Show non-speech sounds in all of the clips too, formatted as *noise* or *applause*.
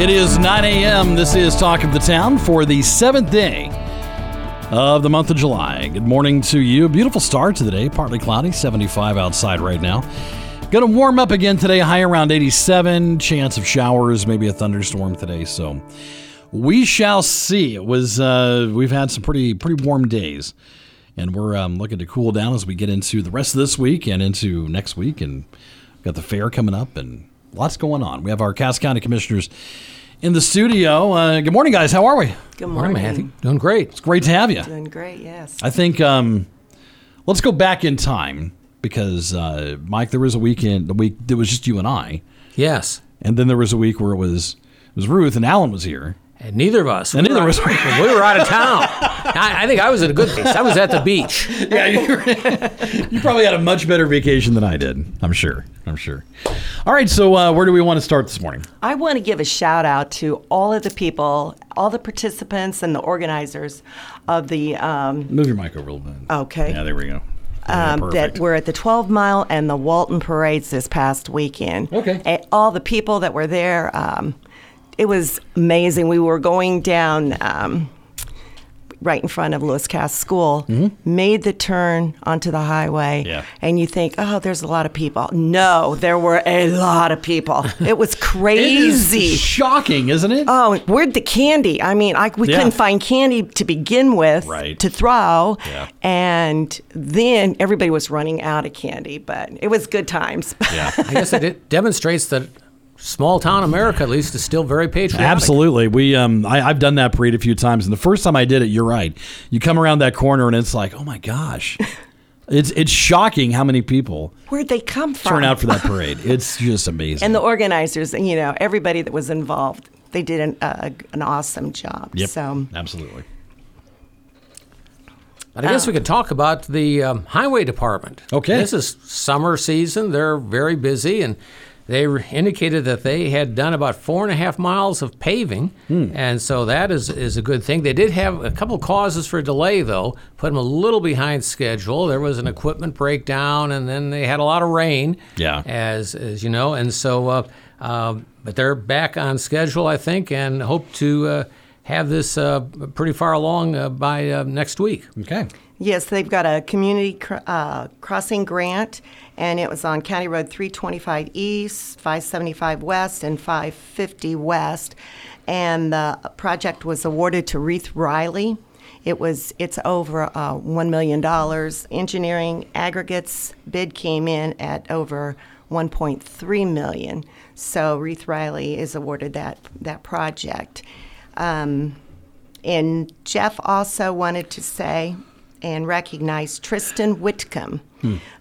It is 9 a.m. This is Talk of the Town for the seventh day of the month of July. Good morning to you. Beautiful start to the day, partly cloudy, 75 outside right now. Going to warm up again today, high around 87. Chance of showers, maybe a thunderstorm today. So we shall see. It was uh, we've had some pretty pretty warm days, and we're um, looking to cool down as we get into the rest of this week and into next week. And got the fair coming up and lots going on. We have our Cass County Commissioners in the studio. Uh, good morning, guys. How are we? Good morning. Matthew. Doing great. It's great to have you. Doing great, yes. I think um, let's go back in time because uh, Mike, there was a weekend, the week that was just you and I, Yes. and then there was a week where it was it was Ruth and Alan was here. And neither of us. And we neither were of us out- *laughs* we were out of town. I, I think I was at a good place. I was at the beach. *laughs* Yeah, you, *laughs* you probably had a much better vacation than I did. I'm sure. I'm sure. All right, so uh, where do we want to start this morning? I want to give a shout out to all of the people, all the participants and the organizers of the um, Move your mic over a little bit. Okay. Yeah, there we go. Yeah, um, that perfect. were at the 12 mile and the Walton parades this past weekend. Okay. And all the people that were there, um, it was amazing. We were going down um, right in front of Lewis Cass School, made the turn onto the highway, Mm-hmm. Yeah. and you think, oh, there's a lot of people. No, there were a lot of people. It was *laughs* crazy. is shocking, isn't it? Oh, where'd the candy? I mean, I, we Yeah. couldn't find candy to begin with Right. to throw. Yeah. And then everybody was running out of candy, but it was good times. yeah. *laughs* I guess it, it demonstrates that small town America, at least, is still very patriotic. Absolutely. We um I, I've done that parade a few times and the first time I did it, you're right. You come around that corner and it's like, oh my gosh. *laughs* it's it's shocking how many people Where'd they come from? turn out for that *laughs* parade. It's just amazing. And the organizers, you know, everybody that was involved, they did an, uh, an awesome job. yep. So, Absolutely. But I guess we could talk about the um, highway department. Okay. This is summer season. They're very busy, and they indicated that they had done about four and a half miles of paving, and so that is, is a good thing. They did have a couple causes for delay, though, put them a little behind schedule. There was an equipment breakdown, and then they had a lot of rain. Yeah. As, as you know, and so, uh, um, but they're back on schedule, I think, and hope to uh, have this uh, pretty far along uh, by uh, next week. Okay. yes, they've got a community cr- uh, crossing grant, and it was on County Road 325 East, 575 West, and 550 West. And the project was awarded to Rieth Riley. It was it's over uh, one million dollars. Engineering aggregates bid came in at over 1.3 million. So Rieth Riley is awarded that that project. Um, and Jeff also wanted to say and recognize Tristan Whitcomb.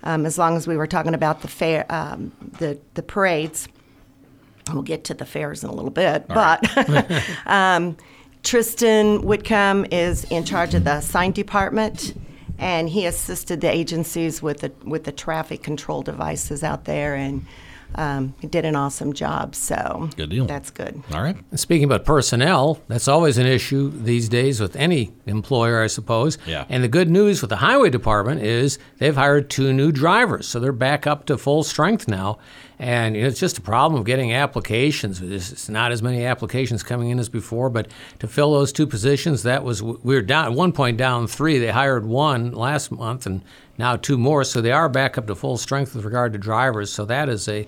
Um, as long as we were talking about the fair, um, the the parades, we'll get to the fairs in a little bit. but *laughs* um, Tristan Whitcomb is in charge of the sign department, and he assisted the agencies with the with the traffic control devices out there, and um, he did an awesome job. So Good deal. That's good. All right. And Speaking about personnel, that's always an issue these days with any employer, I suppose. Yeah. And the good news with the highway department is they've hired two new drivers, so they're back up to full strength now. And you know, it's just a problem of getting applications. It's not as many applications coming in as before, but to fill those two positions, that was we were down at one point down three. They hired one last month, and now two more. So they are back up to full strength with regard to drivers. So that is a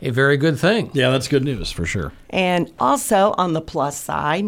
a very good thing. Yeah, that's good news for sure. And also on the plus side,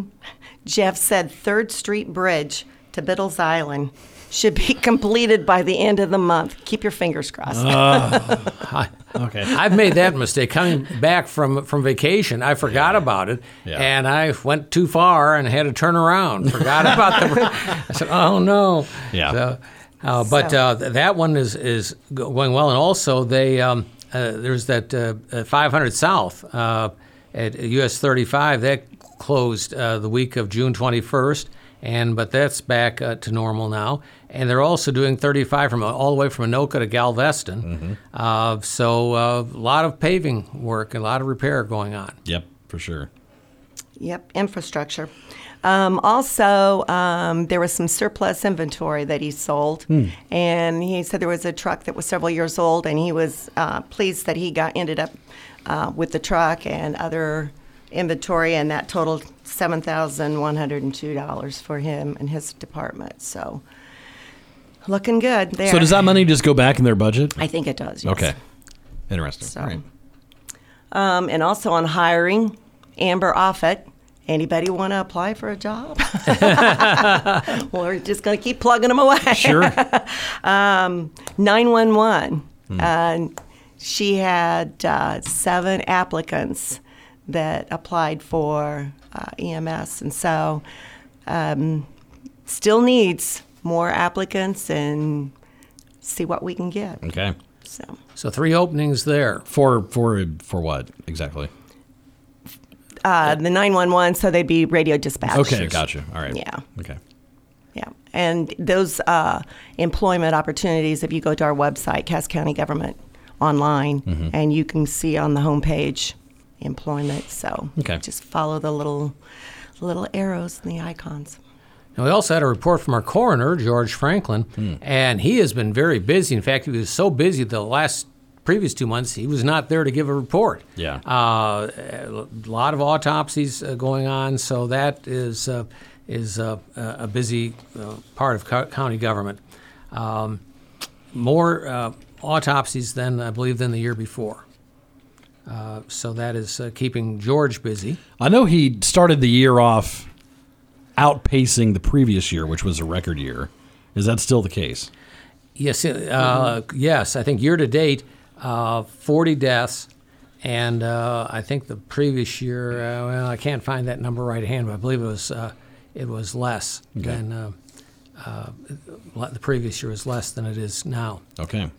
Jeff said Third Street Bridge to Biddles Island should be *laughs* completed by the end of the month. Keep your fingers crossed. Ah. *laughs* *laughs* Okay. I've made that mistake coming back from from vacation. I forgot about it, Yeah. and I went too far and had to turn around. Forgot about the. I said, "Oh no!" Yeah. So, uh, but So- uh, that one is is going well, and also they um, uh, there's that uh, uh, 500 South uh, at US 35 that closed uh, the week of June 21st, and but that's back uh, to normal now. And they're also doing 35 from all the way from Anoka to Galveston. Uh, so uh, a lot of paving work, and a lot of repair going on. Yep, for sure. Yep, infrastructure. Um, also, um, there was some surplus inventory that he sold, and he said there was a truck that was several years old, and he was uh, pleased that he got ended up uh, with the truck and other inventory, and that totaled seven thousand one hundred and two dollars for him and his department. So, looking good there. So does that money just go back in their budget? I think it does. Yes. Okay. Interesting. So- right. Um, and also on hiring, Amber Offit. Anybody want to apply for a job? well, *laughs* we're just going to keep plugging them away. Sure. *laughs* 911. Uh, she had uh, seven applicants that applied for uh, EMS, and so um, still needs more applicants and see what we can get. okay. So. So three openings there. For for for what exactly? Uh, the 911, so they'd be radio dispatchers. Okay, gotcha. All right. Yeah. Okay. Yeah. And those uh, employment opportunities, if you go to our website, Cass County Government Online, Mm-hmm. and you can see on the homepage employment. So Okay. just follow the little little arrows and the icons. Now, we also had a report from our coroner, George Franklin, Hmm. and he has been very busy. In fact, he was so busy the last previous two months, he was not there to give a report. Yeah. Uh, a lot of autopsies uh, going on, so that is uh, is uh, a busy uh, part of co- county government. Um, more uh, autopsies than I believe than the year before. Uh, so that is uh, keeping George busy. I know he started the year off outpacing the previous year, which was a record year. Is that still the case? Yes, uh, yes. I think year to date, uh, 40 deaths, and uh, I think the previous year, uh, well, I can't find that number right at hand, but I believe it was uh, it was less than uh, uh, the previous year was less than it is now. Okay.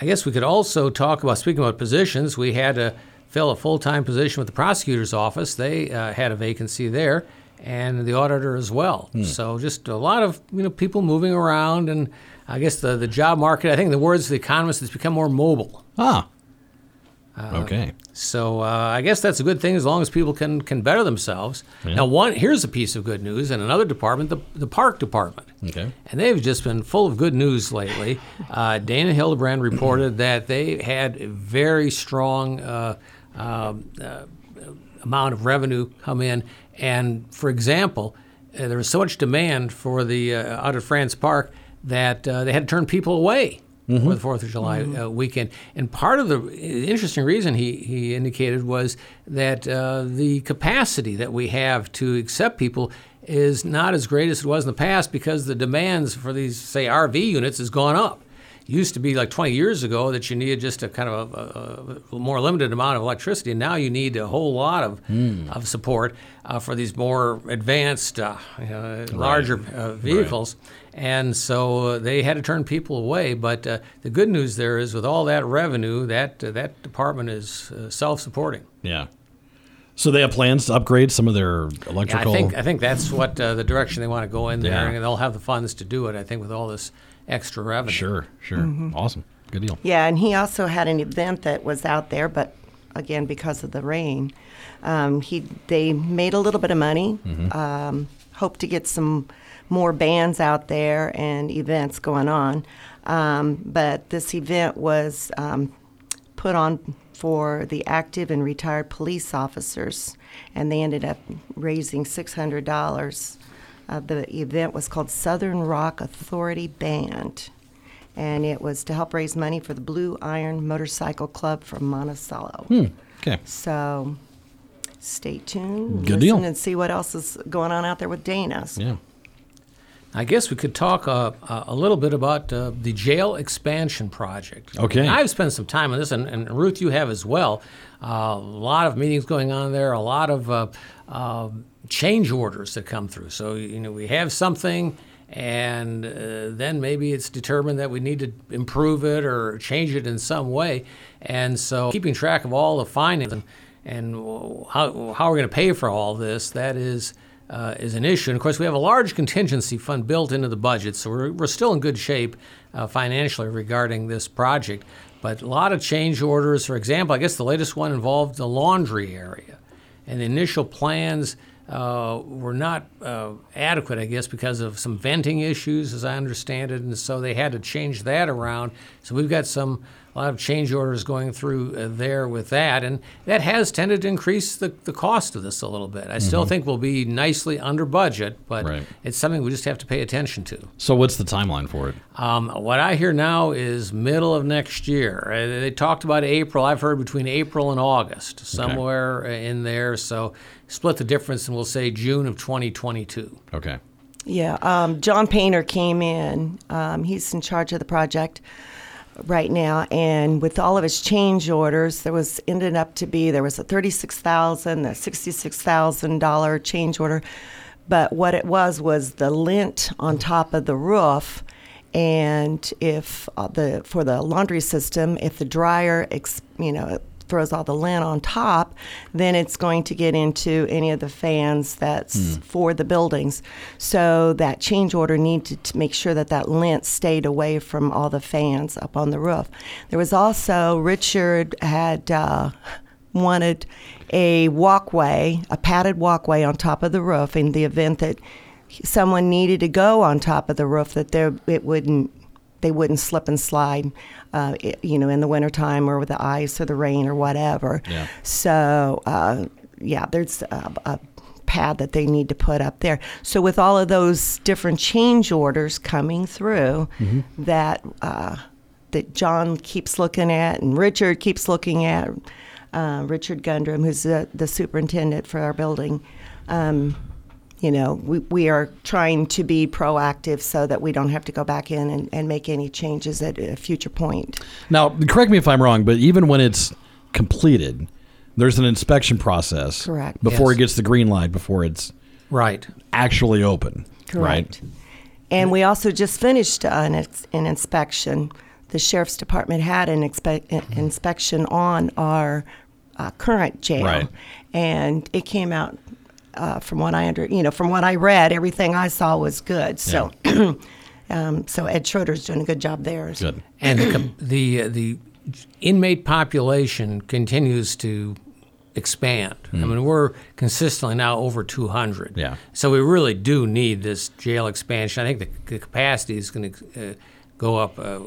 I guess we could also talk about speaking about positions. We had to fill a full-time position with the prosecutor's office. They uh, had a vacancy there, and the auditor as well. So just a lot of you know people moving around, and I guess the the job market. I think the words of the economist, has become more mobile. Ah. Uh, okay. So uh, I guess that's a good thing as long as people can can better themselves. Now, one here's a piece of good news in another department, the the park department. Okay. And they've just been full of good news lately. *laughs* Uh, Dana Hildebrand reported that they had a very strong uh, um, uh, amount of revenue come in. And for example, uh, there was so much demand for the uh, out at France Park that uh, they had to turn people away for the Fourth of July uh, weekend. And part of the interesting reason he, he indicated was that uh, the capacity that we have to accept people is not as great as it was in the past because the demands for these, say, RV units has gone up. Used to be like 20 years ago that you needed just a kind of a, a, a more limited amount of electricity, and now you need a whole lot of, of support uh, for these more advanced, uh, uh, larger uh, vehicles. And so uh, they had to turn people away. But uh, the good news there is, with all that revenue, that uh, that department is uh, self-supporting. Yeah. So they have plans to upgrade some of their Yeah, I electrical. think I think that's what uh, the direction they want to go in there, Yeah. and they'll have the funds to do it. I think with all this extra revenue. Sure. Sure. Mm-hmm. Awesome. Good deal. Yeah, and he also had an event that was out there, but again because of the rain, um, he they made a little bit of money. Um, hope to get some more bands out there and events going on. Um, but this event was um, put on for the active and retired police officers, and they ended up raising six hundred dollars. Uh, the event was called Southern Rock Authority Band and it was to help raise money for the Blue Iron Motorcycle Club from Monticello. Okay. So stay tuned. Good deal. And see what else is going on out there with Dana. Yeah. I guess we could talk uh, uh, a little bit about uh, the jail expansion project. Okay. I've spent some time on this, and, and Ruth, you have as well. Uh, a lot of meetings going on there, a lot of uh, change orders that come through. So, you know, we have something, and uh, then maybe it's determined that we need to improve it or change it in some way. And so, keeping track of all the. And, and how how we're going to pay for all this. That is. Uh, is an issue. And of course, we have a large contingency fund built into the budget, so we're, we're still in good shape uh, financially regarding this project. But a lot of change orders, for example, I guess the latest one involved the laundry area. And the initial plans uh, were not uh, adequate, I guess, because of some venting issues, as I understand it, and so they had to change that around. So we've got some a lot of change orders going through uh, there with that, and that has tended to increase the, the cost of this a little bit. I still think we'll be nicely under budget, but Right. it's something we just have to pay attention to. So what's the timeline for it? Um, what I hear now is middle of next year. Uh, they talked about April. I've heard between April and August, somewhere uh, in there. So split the difference, and we'll say June of 2022. Okay. Yeah, um, John Painter came in. Um, he's in charge of the project right now, and with all of his change orders, there was ended up to be there was a thirty-six thousand, a sixty-six thousand dollar change order, but what it was was the lint on top of the roof. And if uh, the for the laundry system, if the dryer, ex, you know, throws all the lint on top, then it's going to get into any of the fans that's for the buildings. So that change order needed to make sure that that lint stayed away from all the fans up on the roof. There was also Richard had uh, wanted a walkway, a padded walkway on top of the roof in the event that someone needed to go on top of the roof that there it wouldn't they wouldn't slip and slide, uh, you know, in the wintertime or with the ice or the rain or whatever. Yeah. So, uh, yeah, there's a, a pad that they need to put up there. So, with all of those different change orders coming through, that uh, that John keeps looking at and Richard keeps looking at, uh, Richard Gundrum, who's the, the superintendent for our building. Um, you know, we, we are trying to be proactive so that we don't have to go back in and, and make any changes at a future point. Now, correct me if I'm wrong, but even when it's completed, there's an inspection process. Correct. Before Yes. it gets the green light, before it's Right. actually open. Right. And we also just finished an, an inspection. The sheriff's department had an expe- an inspection on our uh, current jail, Right. and it came out. Uh, from what I under, you know, from what I read, everything I saw was good. So, *clears throat* um, so Ed Schroeder's doing a good job there. Good. And the *clears throat* the uh, the inmate population continues to expand. I mean, we're consistently now over 200. Yeah. So we really do need this jail expansion. I think the, the capacity is going to uh, go up uh,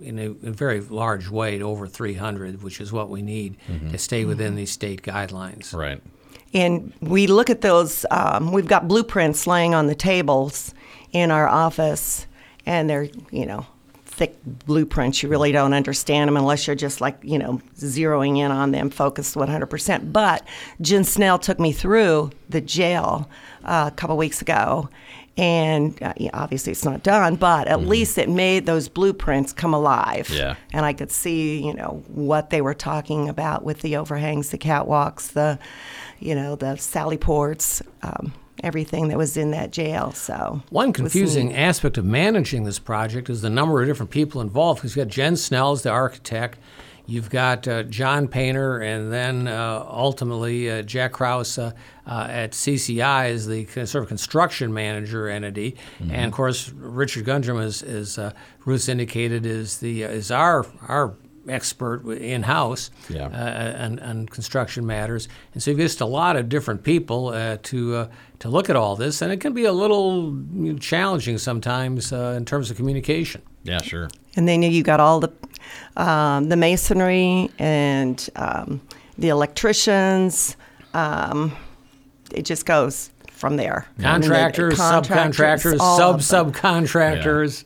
in a, a very large way to over 300, which is what we need to stay within these state guidelines. Right. And we look at those, um, we've got blueprints laying on the tables in our office, and they're, you know, thick blueprints. You really don't understand them unless you're just like, you know, zeroing in on them, focused 100%. But Jen Snell took me through the jail uh, a couple weeks ago. And uh, yeah, obviously it's not done, but at least it made those blueprints come alive. Yeah. And I could see, you know, what they were talking about with the overhangs, the catwalks, the, you know, the sally ports, um, everything that was in that jail. So One confusing aspect of managing this project is the number of different people involved. Because you've got Jen Snell as the architect, you've got uh, John Painter, and then uh, ultimately uh, Jack Krause uh, uh, at CCI is the sort of construction manager entity, and of course Richard Gundrum, as, as uh, Ruth indicated, is the uh, is our our expert in house Yeah. uh, on, on construction matters. And so you've just a lot of different people uh, to uh, to look at all this, and it can be a little challenging sometimes uh, in terms of communication. Yeah, sure. And then you got all the um, the masonry and um, the electricians. Um, it just goes from there. I mean, the Contractors, subcontractors, sub of them. subcontractors.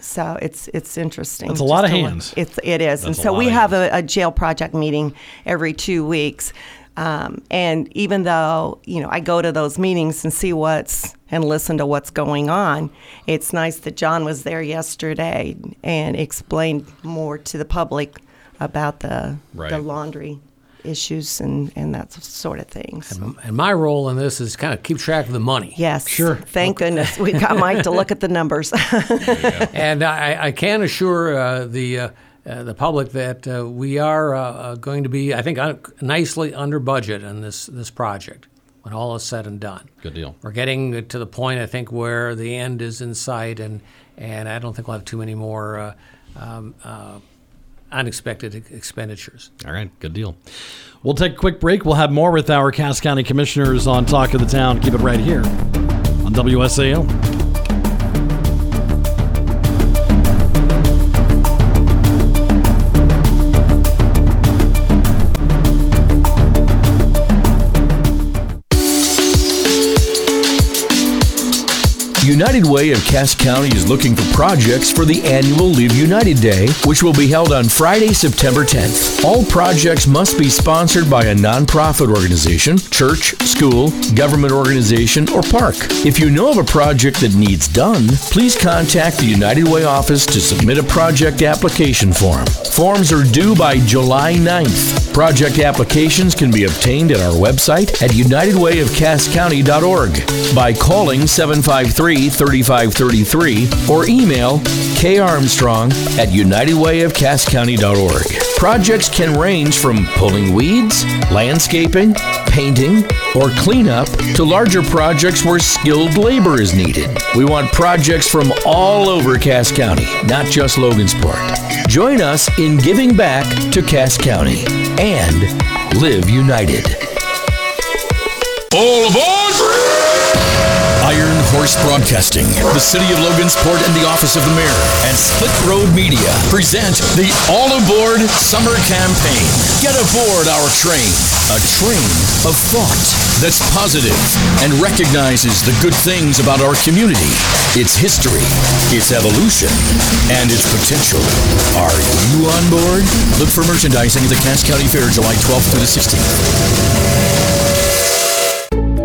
So it's it's interesting. That's a lot of to look- hands. It's it is, and That's a so we have a, a jail project meeting every two weeks. Um, and even though you know I go to those meetings and see what's and listen to what's going on, it's nice that John was there yesterday and explained more to the public about the Right. the laundry issues and and that sort of thing. So, And my role in this is kind of keep track of the money. yes, Sure. Thank goodness we got *laughs* Mike to look at the numbers. and I, I can assure uh, the uh, uh, the public that uh, we are uh, uh, going to be, I think, uh, nicely under budget on this this project when all is said and done. Good deal. We're getting to the point, I think, where the end is in sight, and and I don't think we'll have too many more. Uh, um, uh, unexpected expenditures. All right, good deal. We'll take a quick break. We'll have more with our Cass County Commissioners on Talk of the Town. Keep it right here on WSAL. United Way of Cass County is looking for projects for the annual Live United Day, which will be held on Friday, September 10th. All projects must be sponsored by a nonprofit organization, church, school, government organization, or park. If you know of a project that needs done, please contact the United Way office to submit a project application form. Forms are due by July 9th. Project applications can be obtained at our website at unitedwayofcasscounty.org by calling 753 3533 or email karmstrong at unitedwayofcasscounty.org. Projects can range from pulling weeds, landscaping, painting, or cleanup to larger projects where skilled labor is needed. We want projects from all over Cass County, not just Logansport. Join us in giving back to Cass County and live united. All aboard! Horse Broadcasting, the City of Logansport and the Office of the Mayor, and Split Road Media present the All Aboard Summer Campaign. Get aboard our train, a train of thought that's positive and recognizes the good things about our community, its history, its evolution, and its potential. Are you on board? Look for merchandising at the Cass County Fair July 12th through the 16th.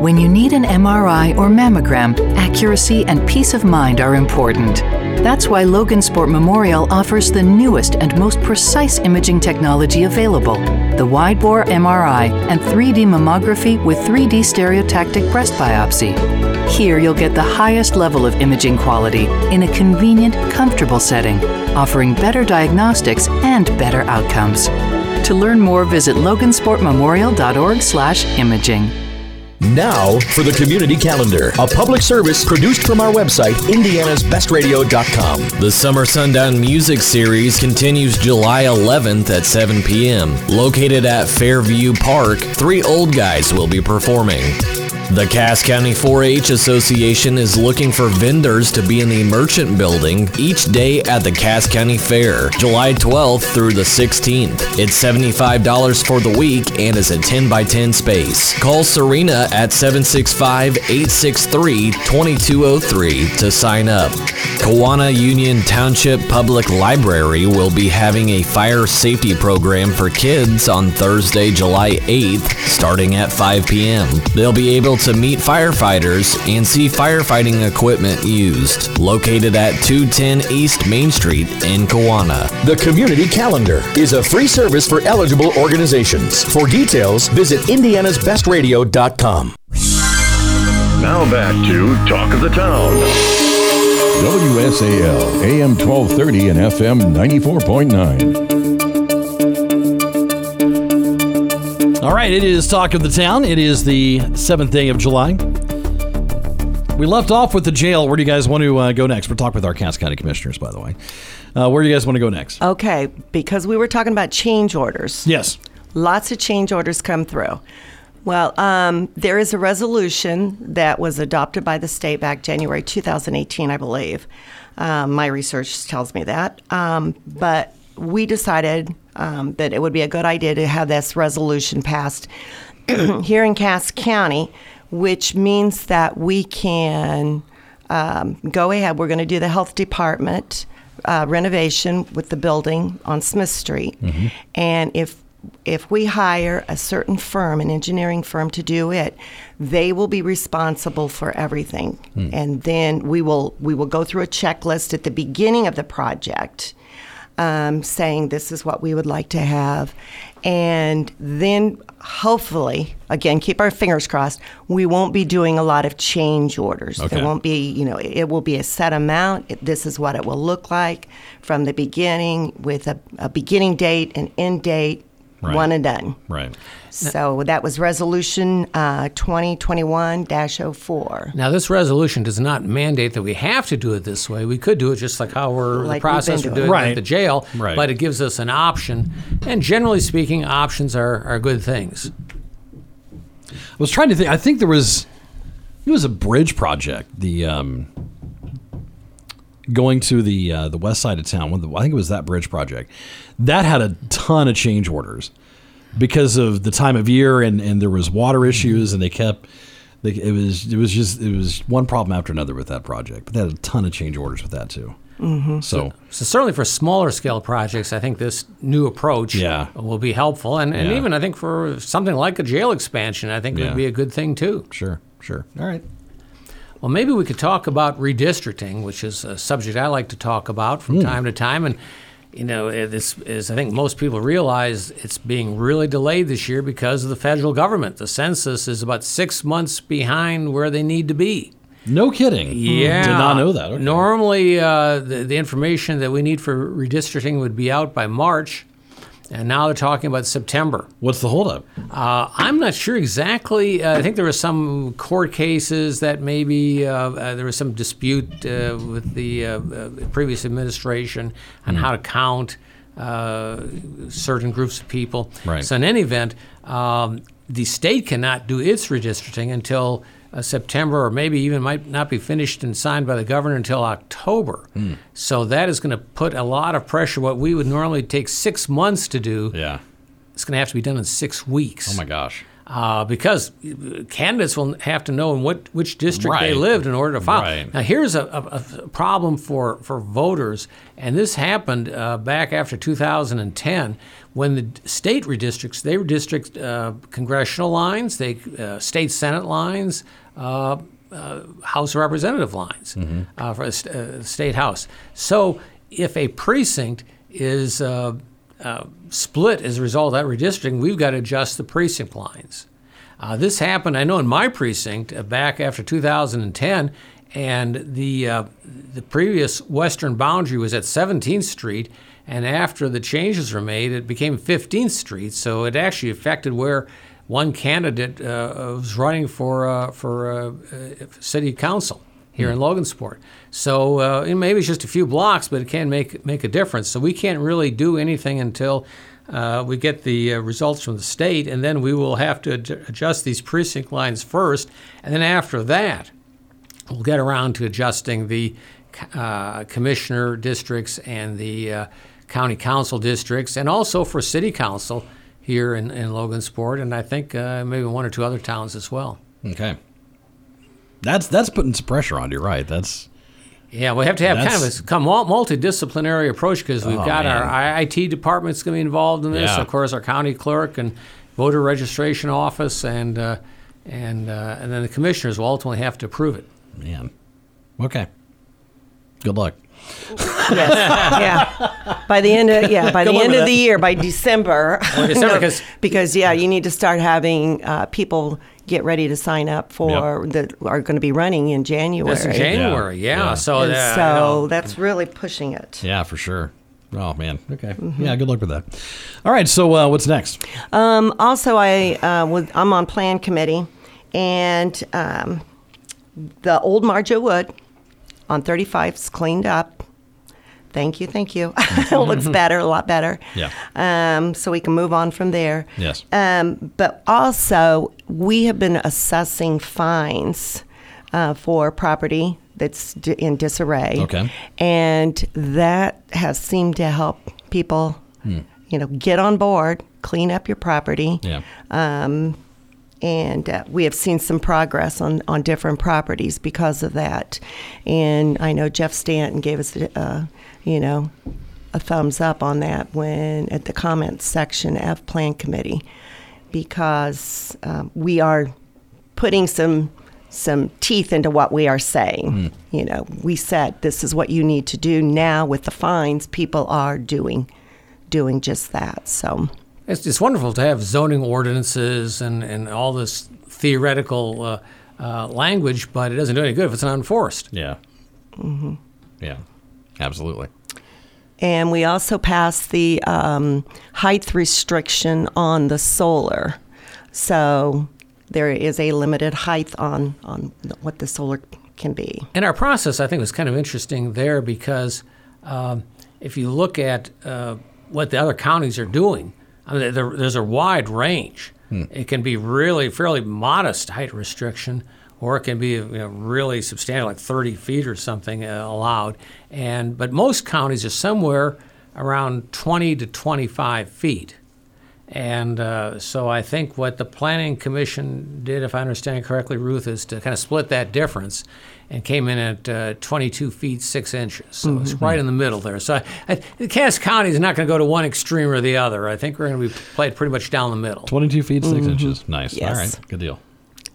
When you need an MRI or mammogram, accuracy and peace of mind are important. That's why Logansport Memorial offers the newest and most precise imaging technology available the wide bore MRI and 3D mammography with 3D stereotactic breast biopsy. Here you'll get the highest level of imaging quality in a convenient, comfortable setting, offering better diagnostics and better outcomes. To learn more, visit logansportmemorial.org/imaging. Now for the community calendar, a public service produced from our website, indianasbestradio.com. The Summer Sundown Music Series continues July 11th at 7 p.m. Located at Fairview Park, three old guys will be performing. The Cass County 4 H Association is looking for vendors to be in the merchant building each day at the Cass County Fair, July 12th through the 16th. It's $75 for the week and is a 10 by 10 space. Call Serena at 765 863 2203 to sign up. Kewanna Union Township Public Library will be having a fire safety program for kids on Thursday, July 8th, starting at 5 p.m. They'll be able to meet firefighters and see firefighting equipment used. Located at 210 East Main Street in Kewanna. The community calendar is a free service for eligible organizations. For details, visit indianasbestradio.com. Now back to Talk of the Town. WSAL, AM 1230 and FM 94.9. right, it is Talk of the Town. It is the 7th day of July. We left off with the jail. Where do you guys want to uh, go next? We're talking with our Cass County Commissioners, by the way. Uh, where do you guys want to go next? Okay, because we were talking about change orders. Yes. Lots of change orders come through. Well, um, there is a resolution that was adopted by the state back January 2018, I believe. Um, my research tells me that. Um, but we decided um, that it would be a good idea to have this resolution passed *clears throat* here in Cass County, which means that we can um, go ahead. We're going to do the health department uh, renovation with the building on Smith Street, and if if we hire a certain firm, an engineering firm, to do it, they will be responsible for everything, and then we will we will go through a checklist at the beginning of the project. Um, saying this is what we would like to have. And then hopefully, again, keep our fingers crossed, we won't be doing a lot of change orders. Okay. There won't be, you know, it will be a set amount. It- This is what it will look like from the beginning with a, a beginning date, an end date, Right. one and done. Right. So that was resolution uh, 2021 04. Now, this resolution does not mandate that we have to do it this way. We could do it just like how we're Like the process we're doing. doing Right. at the jail, Right. but it gives us an option. And generally speaking, options are, are good things. I was trying to think. I think there was it was a bridge project. The um, going to the uh, the west side of town. One of the- I think it was that bridge project that had a ton of change orders because of the time of year and, and there was water issues and they kept. They, it was it was just it was one problem after another with that project. But they had a ton of change orders with that too. Mm-hmm. So So certainly for smaller scale projects, I think this new approach Yeah. will be helpful. And, and Yeah. even I think for something like a jail expansion, I think Yeah. would be a good thing too. sure, sure. All right. Well, maybe we could talk about redistricting, which is a subject I like to talk about from time to time. And, you know, this is, I think most people realize it's being really delayed this year because of the federal government. The census is about six months behind where they need to be. No kidding. Yeah. Did not know that. Okay. Normally, uh, the, the information that we need for redistricting would be out by March. And now they're talking about September. What's the holdup? Uh, I'm not sure exactly. Uh, I think there were some court cases that maybe uh, uh, there was some dispute uh, with the uh, uh, previous administration on how to count uh, certain groups of people. Right. So, in any event, um, the state cannot do its redistricting until uh, September, or maybe even might not be finished and signed by the governor until October. So that is going to put a lot of pressure. What we would normally take six months to do, Yeah. it's going to have to be done in six weeks. Oh my gosh. Uh, because candidates will have to know in what which district they lived in order to file. Right. Now, here's a, a, a problem for, for voters, and this happened uh, back after 2010 when the state redistricts they redistrict uh, congressional lines, they uh, state senate lines. Uh, uh, House of Representative lines uh, for the st- uh, state house. So if a precinct is uh, split as a result of that redistricting, we've got to adjust the precinct lines. Uh, this happened, I know, in my precinct uh, back after 2010, and the uh, the previous western boundary was at 17th Street, and after the changes were made, it became 15th Street. So it actually affected where one candidate uh, was running for for city council here in Logansport. So uh, maybe it's just a few blocks, but it can make make a difference. So we can't really do anything until uh, we get the uh, results from the state, and then we will have to ad- adjust these precinct lines first, and then after that, we'll get around to adjusting the uh, commissioner districts and the uh, county council districts, and also for city council here in, in Logansport, and I think uh, maybe one or two other towns as well. Okay. That's that's putting some pressure on you, right? That's Yeah, we have to have kind of a come mul- multidisciplinary approach because we've Oh, got man. our IT department's going to be involved in this. Yeah. Of course, our county clerk and voter registration office, and uh, and uh, and then the commissioners will ultimately have to approve it. man. Okay. Good luck. Yes. *laughs* yeah. By the end of yeah, by the end of that. the year, by December. December, No, 'cause- *laughs* because yeah, you need to start having uh, people get ready to sign up for that are going to be running in January. That's in January, yeah. Yeah. So, And uh, so that's really pushing it. Yeah, for sure. Oh man. Okay. Yeah. Good luck with that. All right. So uh, what's next? Um, also, I uh, was I'm on plan committee, and um, the old Marjo Wood on 35 is cleaned up. Thank you, thank you. *laughs* it looks better, a lot better. Yeah. Um, so we can move on from there. Yes. Um, but also, we have been assessing fines uh, for property that's d- in disarray. Okay. And that has seemed to help people, you know, get on board, clean up your property. Yeah. Um, and uh, we have seen some progress on, on different properties because of that. And I know Jeff Stanton gave us, uh, you know, a thumbs up on that when at the comments section of Plan Committee, because um, we are putting some some teeth into what we are saying. Hmm. You know, we said this is what you need to do. Now with the fines, people are doing doing just that. So It's, it's wonderful to have zoning ordinances and, and all this theoretical uh, uh, language, but it doesn't do any good if it's not enforced. Yeah. Mm-hmm. Yeah. Absolutely. And we also passed the um, height restriction on the solar. So there is a limited height on, on what the solar can be. And our process, I think, was kind of interesting there because um, if you look at uh, what the other counties are doing, I mean, there, there's a wide range. It can be really fairly modest height restriction, or it can be you know, really substantial, like 30 feet or something uh, allowed. And but most counties are somewhere around 20 to 25 feet. And uh, so I think what the Planning Commission did, if I understand correctly, Ruth, is to kind of split that difference and came in at uh, 22 feet 6 inches. So it's right in the middle there. So I, I, Cass County is not going to go to one extreme or the other. I think we're going to be played pretty much down the middle. 22 feet, 6 inches. Nice. All Yes. right. Good deal.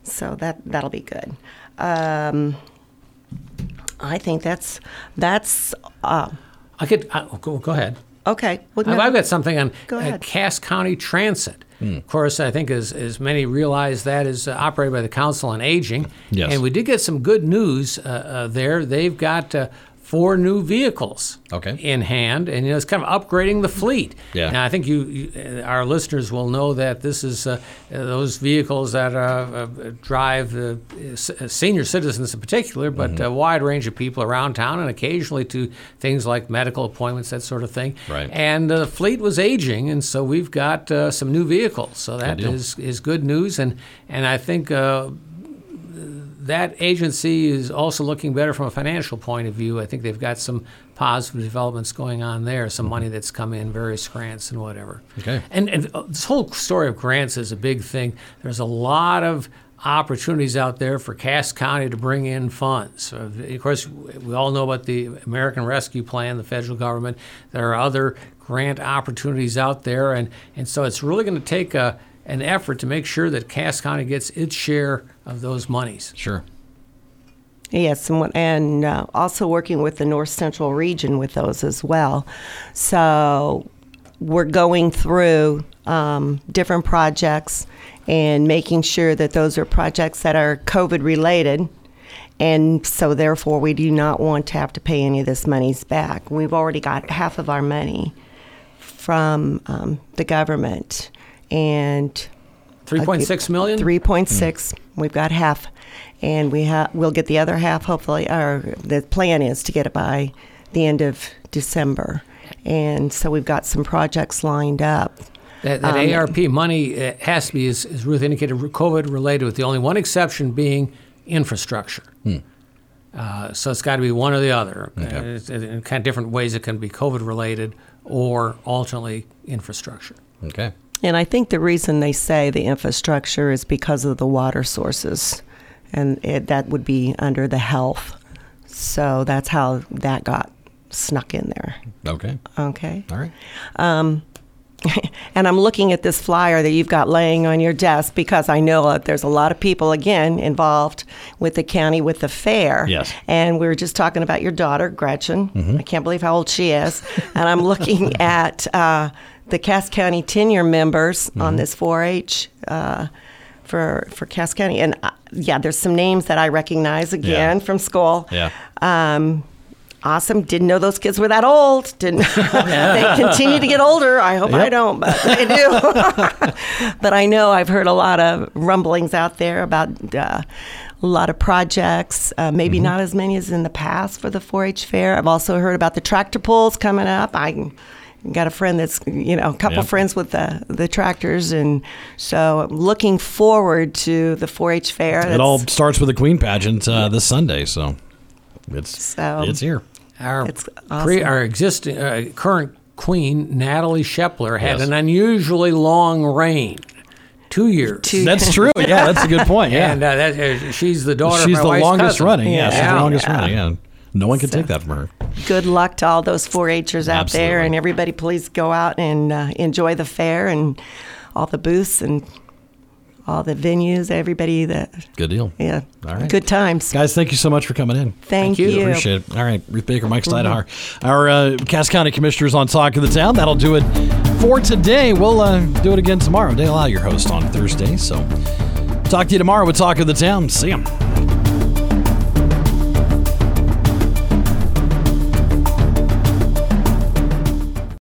So that that'll be good. Um, I think that's that's uh, I could uh, go, go ahead. Okay. Well, I've, no, I've got something on Go uh. Cass County Transit. Of course, I think as, as many realize that is uh, operated by the Council on Aging. Yes. And we did get some good news uh, uh, there. They've got uh, four new vehicles Okay. in hand, and you know, it's kind of upgrading the fleet. Yeah. Now, I think you, you uh, our listeners will know that this is uh, those vehicles that uh, uh, drive uh, uh, senior citizens in particular, but Mm-hmm. a wide range of people around town, and occasionally to things like medical appointments, that sort of thing. Right. And uh, the fleet was aging, and so we've got uh, some new vehicles. So that is is is good news, and and I think. That agency is also looking better from a financial point of view. I think they've got some positive developments going on there, some money that's come in, various grants and whatever. Okay. And, and this whole story of grants is a big thing. There's a lot of opportunities out there for Cass County to bring in funds. Uh, Of course, we all know about the American Rescue Plan, the federal government. There are other grant opportunities out there, and, and so it's really going to take a, an effort to make sure that Cass County gets its share of those monies. Sure. Yes, and, what- and uh, also working with the North Central region with those as well. So we're going through um, different projects and making sure that those are projects that are COVID related. And so, therefore, we do not want to have to pay any of this monies back. We've already got half of our money from um, the government, and 3.6 million? Three point six. We've got half, and we have we'll get the other half. Hopefully, or the plan is to get it by the end of December, and so we've got some projects lined up. That, that Um, ARP money uh, has to be, as, as Ruth indicated, COVID related, with the only one exception being infrastructure. Uh, so it's got to be one or the other. Uh, it's- in kind of different ways, it can be COVID related or alternately infrastructure. Okay. And I think the reason they say the infrastructure is because of the water sources, and it, that would be under the health. So that's how that got snuck in there. Okay. Okay. All right. *laughs* And I'm looking at this flyer that you've got laying on your desk because I know that there's a lot of people, again, involved with the county with the fair. Yes. And we were just talking about your daughter, Gretchen. I can't believe how old she is. And I'm looking *laughs* at uh, the Cass County tenure members on this 4 H. Uh, for, for Cass County. And uh, yeah, there's some names that I recognize again Yeah. from school. Yeah. Um, awesome. Didn't know those kids were that old. Didn't *laughs* *laughs* they continue to get older? I hope I don't, but they do. *laughs* but I know I've heard a lot of rumblings out there about uh, a lot of projects. Uh, maybe Mm-hmm. not as many as in the past for the 4-H fair. I've also heard about the tractor pulls coming up. I got a friend that's you know a couple Yep. friends with the the tractors, and so I'm looking forward to the 4-H fair. It all starts with the Queen pageant uh, this Sunday, so it's So- it's here. Our, It's pre, our existing uh, current queen, Natalie Shepler, had Yes. an unusually long reign. Two years. Two- That's true. Yeah, that's a good point. *laughs* Yeah. And uh, that, uh, she's the daughter she's of my the wife's longest cousin. running. Yeah, she's Yeah. the longest Yeah. running. Yeah. No one can take that from her. good luck to all those 4-Hers out there, and everybody, please go out and uh, enjoy the fair and all the booths and all the venues, everybody that, Good deal. yeah, All right. good times. Guys, thank you so much for coming in. Thank, you. you. Appreciate it. All right, Ruth Baker, Mike Stajduhar, our uh, Cass County Commissioners on Talk of the Town. That'll do it for today. We'll uh, do it again tomorrow. Dale Lau, your host on Thursday. So talk to you tomorrow with Talk of the Town. See ya.